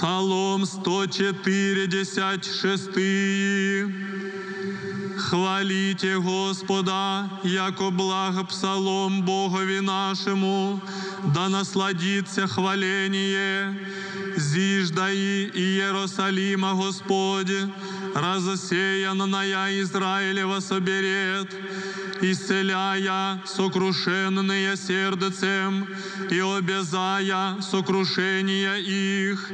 Псалом 146. Хвалите Господа, яко благо псалом Богові нашему, да насладиться хваление, зиждаи и Иерусалима Господь, разосеянная Израилева соберет, исцеляя сокрушенные сердцем и обязая сокрушения их,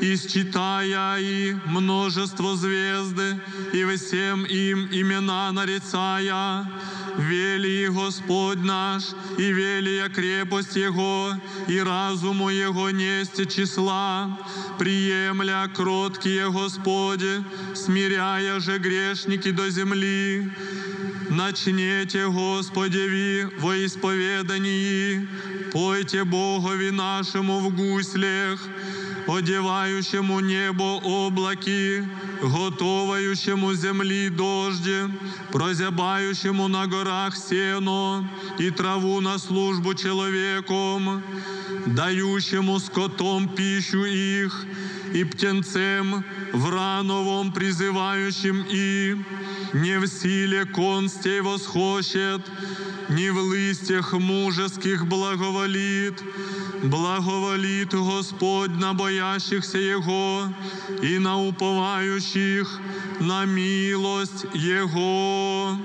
исчитая и множество звезды, и всем им имена нарицая, вели Господь наш, и велия крепость Его, и разуму Его несть числа, приемля кроткие Господи, смиряя же грешники до земли, Начнете, Господи, ви во исповедании, пойте Богові нашему в гуслях, одевающему небо облаки, готовающему земли дожди, прозябающему на горах сено и траву на службу человеком, дающему скотом пищу их, и птенцем врановом призывающим и не в силе констей восхочет, не в листьях мужеских благоволит, благоволит Господь на боящихся Его и на уповающих на милость Его.